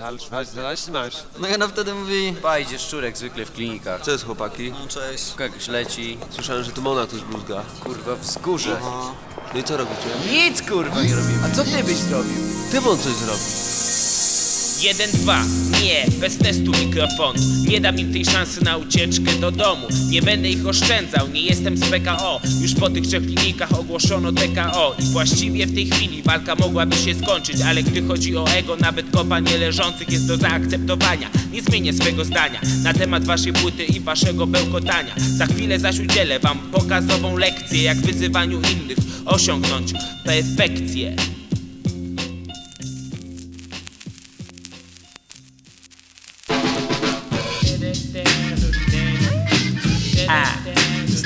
Ale was masz. No i ona wtedy mówi, Pajdzie szczurek zwykle w klinikach. Co jest chłopaki? no cześć. Jakoś leci, Słyszałem, że tu Mona ktoś bluzga. kurwa, wzgórze. No i co robicie? Nic kurwa nie robimy. A co ty byś zrobił? Ty on coś zrobi. Jeden, dwa, nie, bez testu mikrofonu. Nie dam im tej szansy na ucieczkę do domu. Nie będę ich oszczędzał, nie jestem z PKO Już po tych trzech linijkach ogłoszono TKO I właściwie w tej chwili walka mogłaby się skończyć Ale gdy chodzi o ego, nawet kopa nie leżących jest do zaakceptowania. Nie zmienię swego zdania na temat waszej płyty i waszego bełkotania. Za chwilę zaś udzielę wam pokazową lekcję Jak wyzywaniu innych osiągnąć perfekcję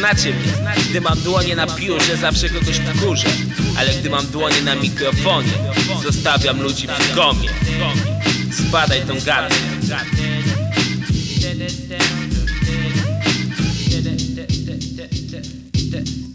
znacie mnie, gdy mam dłonie na piórze zawsze kogoś wkurzę. Ale gdy mam dłonie na mikrofonie Zostawiam ludzi w komie Zbadaj tą gadę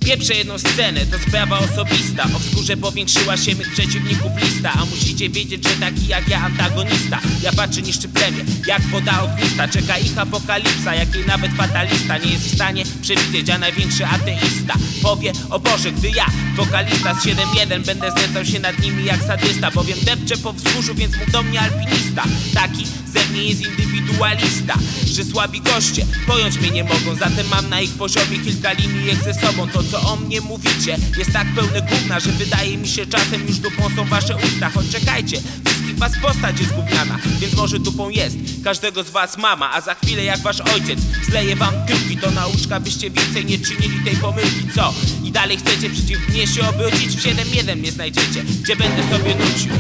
Pieprzę jedną scenę, to sprawa osobista. O wzgórze powiększyła się mych przeciwników lista A musicie wiedzieć, że taki jak ja antagonista. Ja patrzę niszczy plemię, jak woda ognista. Czeka ich apokalipsa, jakiej nawet fatalista Nie jest w stanie przewidzieć, a największy ateista Powie, o Boże, gdy ja, wokalista z 7-1 Będę znęcał się nad nimi jak sadysta Bowiem depczę po wzgórzu, więc mów do mnie alpinista. Taki ze mnie jest indywidualista Że słabi goście pojąć mnie nie mogą. Zatem mam na ich poziomie kilka linijek ze sobą. To co o mnie mówicie. Jest tak pełne gówna Że wydaje mi się czasem już dupą są wasze usta. Choć czekajcie, wszystkich was postać jest gówniana Więc może dupą jest. Każdego z was mama A za chwilę jak wasz ojciec. Zleje wam tyłki To nauczka byście więcej nie czynili tej pomyłki Co? I dalej chcecie przeciw mnie się obrócić? W 7-1 mnie znajdziecie, gdzie będę sobie nucił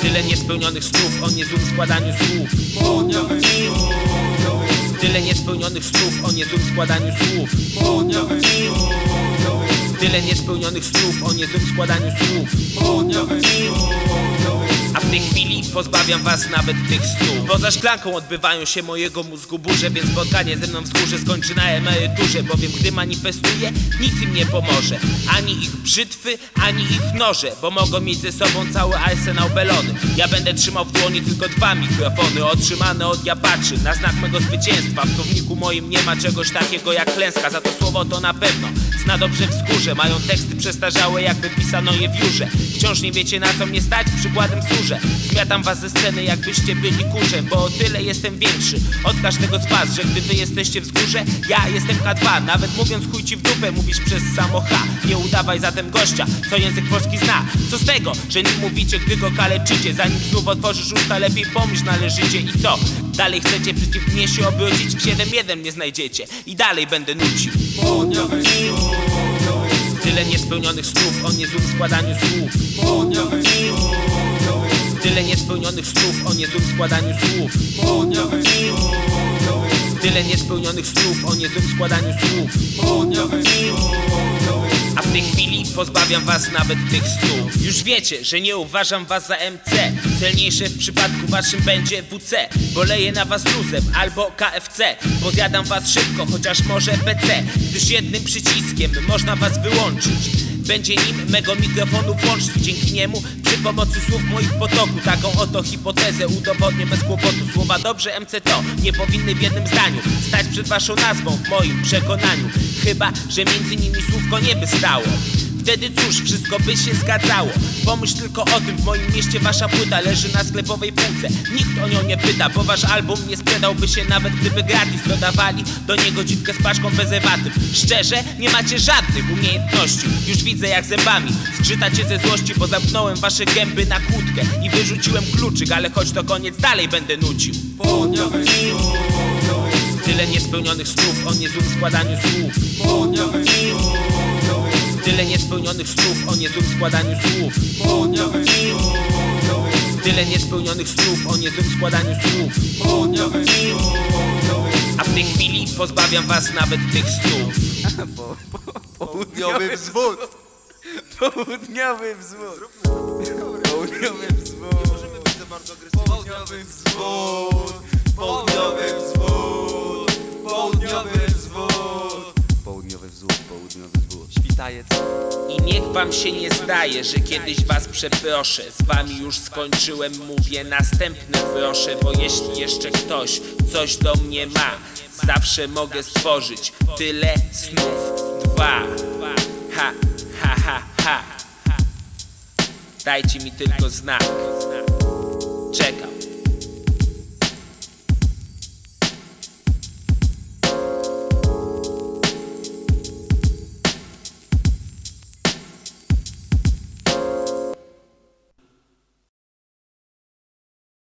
Tyle niespełnionych słów o niezłym składaniu słów niespełnionych słów o niezłym składaniu słów. Tyle niespełnionych słów o niezłym składaniu słów pozbawiam was nawet tych słów Poza szklanką odbywają się mojego mózgu burze Więc spotkanie ze mną wzgórze skończy na emeryturze Bowiem gdy manifestuję, nic im nie pomoże. Ani ich brzytwy, ani ich noże Bo mogą mieć ze sobą cały arsenał belony. Ja będę trzymał w dłoni tylko dwa mikrofony Otrzymane od japaczy. Na znak mego zwycięstwa W słowniku moim nie ma czegoś takiego jak klęska Za to słowo to na pewno zna dobrze wzgórze. Mają teksty przestarzałe jakby pisano je w jurze. Wciąż nie wiecie na co mnie stać, przykładem służę. Zmiatam was ze sceny jakbyście byli kurzem Bo o tyle jestem większy od każdego z was Że gdy wy jesteście wzgórze, ja jestem K2 Nawet mówiąc chuj ci w dupę, mówisz przez samo H. Nie udawaj zatem gościa, co język polski zna. Co z tego, że nim mówicie, gdy go kaleczycie? Zanim znów otworzysz usta, lepiej pomyśl należycie I co? Dalej chcecie przeciw mnie się obrócić? W 7-1 mnie znajdziecie i dalej będę nucił Tyle niespełnionych słów o niezłym składaniu słów. Tyle niespełnionych słów o niezłym składaniu słów. Tyle niespełnionych słów o niezłym składaniu słów a w tej chwili pozbawiam was nawet tych słów Już wiecie, że nie uważam was za MC Celniejsze w przypadku waszym będzie WC Bo leję na was luzem albo KFC Bo zjadam was szybko, chociaż może BC Gdyż jednym przyciskiem można was wyłączyć będzie nim mego mikrofonu włącznik Dzięki niemu. Przy pomocy słów moich potoku Taką oto hipotezę udowodnię bez kłopotu. Słowa dobrze MC to nie powinny w jednym zdaniu Stać przed waszą nazwą w moim przekonaniu. Chyba, że między nimi słówko nie by stało Wtedy cóż, wszystko by się zgadzało. Pomyśl tylko o tym, w moim mieście wasza płyta leży na sklepowej półce. Nikt o nią nie pyta, bo wasz album nie sprzedałby się nawet gdyby gratis Dodawali do niego dziwkę z paczką prezerwatyw Szczerze, nie macie żadnych umiejętności. Już widzę jak zębami zgrzytacie ze złości Bo zamknąłem wasze gęby na kłódkę I wyrzuciłem kluczyk, ale choć to koniec dalej będę nucił. Tyle niespełnionych słów o niezłym składaniu słów Tyle niespełnionych słów o niezłym składaniu słów Tyle niespełnionych słów o niezłym składaniu słów A w tej chwili pozbawiam was nawet tych słów Południowy wzwód. Południowy wzwód. Południowy wzwód. Południowy wzwód. Południowy wzwód. I niech wam się nie zdaje, że kiedyś was przeproszę. Z wami już skończyłem, mówię następne proszę Bo jeśli jeszcze ktoś coś do mnie ma Zawsze mogę stworzyć tyle snów. Dwa. Ha, ha, ha, ha. Dajcie mi tylko znak. Czekam